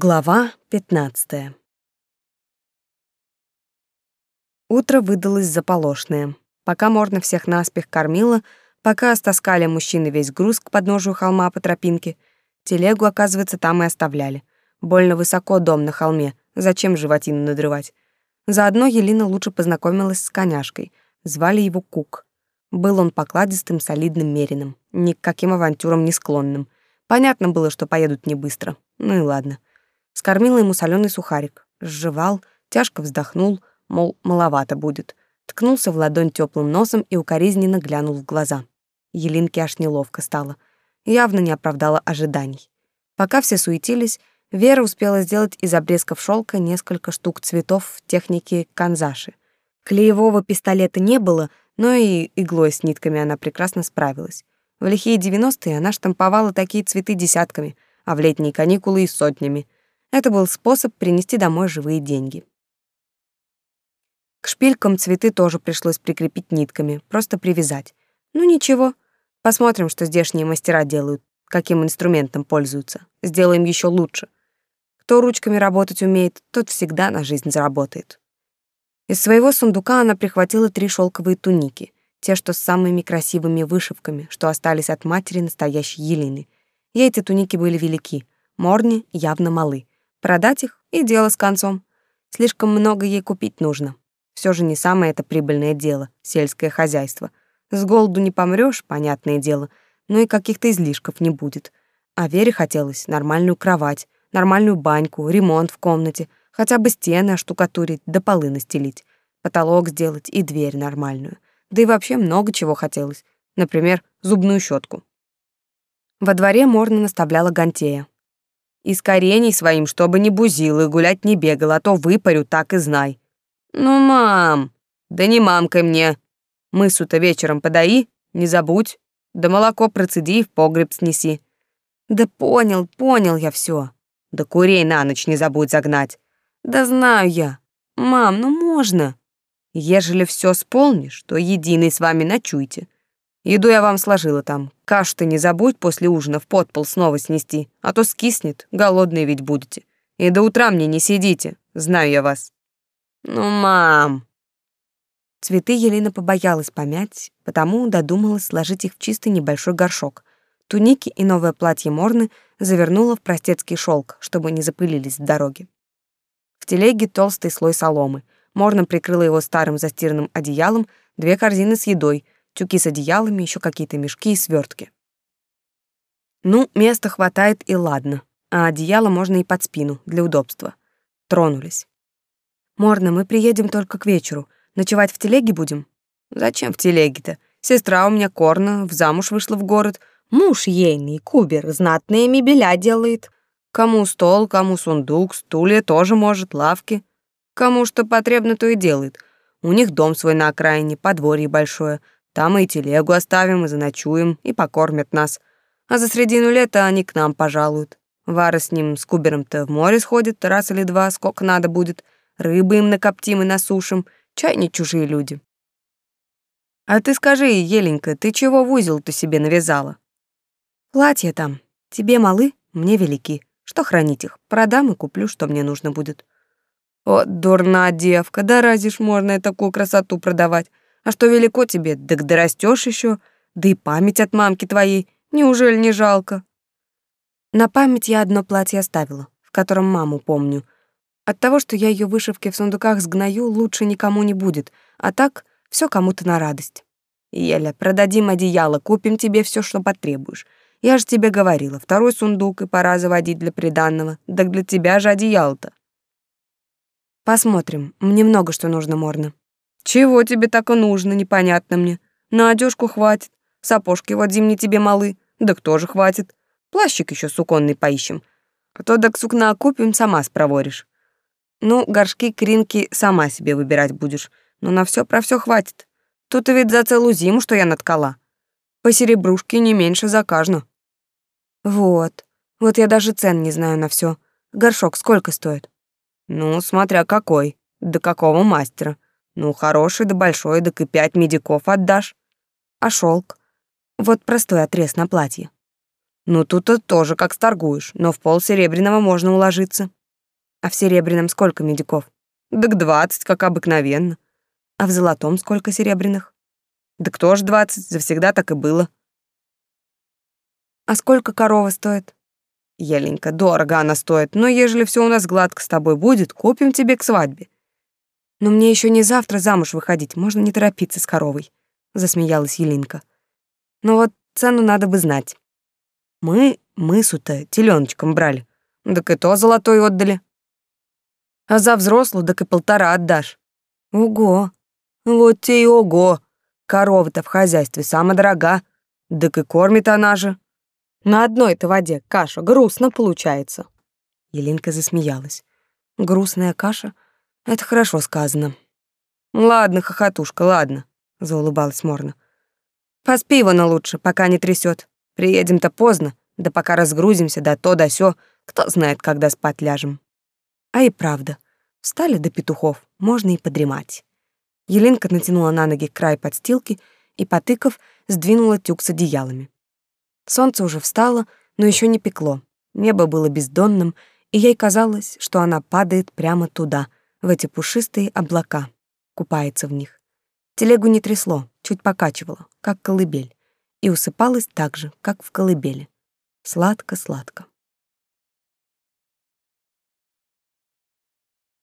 Глава 15. Утро выдалось заполошное. Пока можно всех наспех кормила, пока стаскали мужчины весь груз к подножию холма по тропинке, телегу, оказывается, там и оставляли. Больно высоко дом на холме, зачем животину надрывать? Заодно Елена лучше познакомилась с коняшкой. Звали его Кук. Был он покладистым, солидным мерином, ни к каким авантюрам не склонным. Понятно было, что поедут не быстро. Ну и ладно. Скормила ему соленый сухарик. Сживал, тяжко вздохнул, мол, маловато будет. Ткнулся в ладонь теплым носом и укоризненно глянул в глаза. Елинке аж неловко стало. Явно не оправдала ожиданий. Пока все суетились, Вера успела сделать из обрезков шелка несколько штук цветов в технике канзаши. Клеевого пистолета не было, но и иглой с нитками она прекрасно справилась. В лихие девяностые она штамповала такие цветы десятками, а в летние каникулы и сотнями — это был способ принести домой живые деньги. К шпилькам цветы тоже пришлось прикрепить нитками, просто привязать. Ну ничего, посмотрим, что здешние мастера делают, каким инструментом пользуются. Сделаем еще лучше. Кто ручками работать умеет, тот всегда на жизнь заработает. Из своего сундука она прихватила три шелковые туники, те, что с самыми красивыми вышивками, что остались от матери настоящей Елины. Ей эти туники были велики, морни явно малы. Продать их и дело с концом. Слишком много ей купить нужно. Все же не самое это прибыльное дело сельское хозяйство. С голоду не помрёшь, понятное дело, но и каких-то излишков не будет. А Вере хотелось нормальную кровать, нормальную баньку, ремонт в комнате, хотя бы стены оштукатурить да полы настелить, потолок сделать и дверь нормальную. Да и вообще много чего хотелось. Например, зубную щетку. Во дворе Морна наставляла Гантея. Из корений своим, чтобы не бузил и гулять не бегал, а то выпарю, так и знай. Ну, мам, да не мамкой мне. Мысу-то вечером подаи, не забудь. Да молоко процеди и в погреб снеси. Да понял, понял я все. Да курей на ночь не забудь загнать. Да знаю я. Мам, ну можно. Ежели все сполнишь, то единый с вами ночуйте. Еду я вам сложила там. Кашу-то не забудь после ужина в подпол снова снести, а то скиснет, голодные ведь будете. И до утра мне не сидите, знаю я вас. Ну, мам. Цветы Елена побоялась помять, потому додумалась сложить их в чистый небольшой горшок. Туники и новое платье Морны завернула в простецкий шелк, чтобы не запылились в дороге. В телеге толстый слой соломы. Морна прикрыла его старым застиранным одеялом, две корзины с едой — тюки с одеялами, еще какие-то мешки и свертки. Ну, места хватает и ладно, а одеяло можно и под спину, для удобства. Тронулись. Морна, мы приедем только к вечеру. Ночевать в телеге будем? Зачем в телеге-то? Сестра у меня Корна в замуж вышла в город. Муж ейный, кубер, знатные мебеля делает. Кому стол, кому сундук, стулья тоже может, лавки. Кому что потребно, то и делает. У них дом свой на окраине, подворье большое — там и телегу оставим, и заночуем, и покормят нас. А за средину лета они к нам пожалуют. Вара с ним, с Кубером-то в море сходит раз или два, сколько надо будет. Рыбы им накоптим и насушим. Чай не чужие люди. А ты скажи, Еленька, ты чего в узел-то себе навязала? Платья там. Тебе малы, мне велики. Что хранить их? Продам и куплю, что мне нужно будет. О, дурна девка, да разве ж можно такую красоту продавать? А что велико тебе, так дорастешь еще, да и память от мамки твоей, неужели не жалко? На память я одно платье оставила, в котором маму помню. От того, что я ее вышивки в сундуках сгною, лучше никому не будет, а так все кому-то на радость. Еля, продадим одеяло, купим тебе все, что потребуешь. Я же тебе говорила, второй сундук и пора заводить для приданного. Так для тебя же одеяло-то. Посмотрим. Мне много что нужно, Морна. Чего тебе так и нужно, непонятно мне. На одежку хватит. Сапожки вот зимние тебе малы. Да кто же хватит. Плащик еще суконный поищем. А то да к сукна купим, сама спроворишь. Ну, горшки, кринки сама себе выбирать будешь. Но на все про все хватит. Тут и ведь за целую зиму, что я наткала. По серебрушке не меньше за каждую. Вот. Вот я даже цен не знаю на все. Горшок сколько стоит? Ну, смотря какой. До какого мастера. Ну, хороший да большой, да и пять медиков отдашь. А шелк? Вот простой отрез на платье. Ну, тут-то тоже как сторгуешь, но в пол серебряного можно уложиться. А в серебряном сколько медиков? Так двадцать, как обыкновенно. А в золотом сколько серебряных? Да кто ж двадцать, завсегда так и было. А сколько корова стоит? Еленька, дорого она стоит, но ежели все у нас гладко с тобой будет, купим тебе к свадьбе. Но мне еще не завтра замуж выходить, можно не торопиться с коровой, засмеялась Елинка. Но вот цену надо бы знать. Мы мысу-то теленочком брали, так и то золотой отдали. А за взрослую так и полтора отдашь. Ого, вот те и ого. Корова-то в хозяйстве самая дорога, так и кормит она же. На одной-то воде каша грустно получается. Елинка засмеялась. Грустная каша — это хорошо сказано. Ладно, хохотушка, ладно, заулыбалась Морна. Поспи вон лучше, пока не трясет. Приедем-то поздно, да пока разгрузимся, да то да сё, кто знает, когда спать ляжем. А и правда, встали до петухов, можно и подремать. Елинка натянула на ноги край подстилки и, потыкав, сдвинула тюк с одеялами. Солнце уже встало, но еще не пекло. Небо было бездонным, и ей казалось, что она падает прямо туда, в эти пушистые облака, купается в них. Телегу не трясло, чуть покачивало, как колыбель, и усыпалась так же, как в колыбели. Сладко-сладко.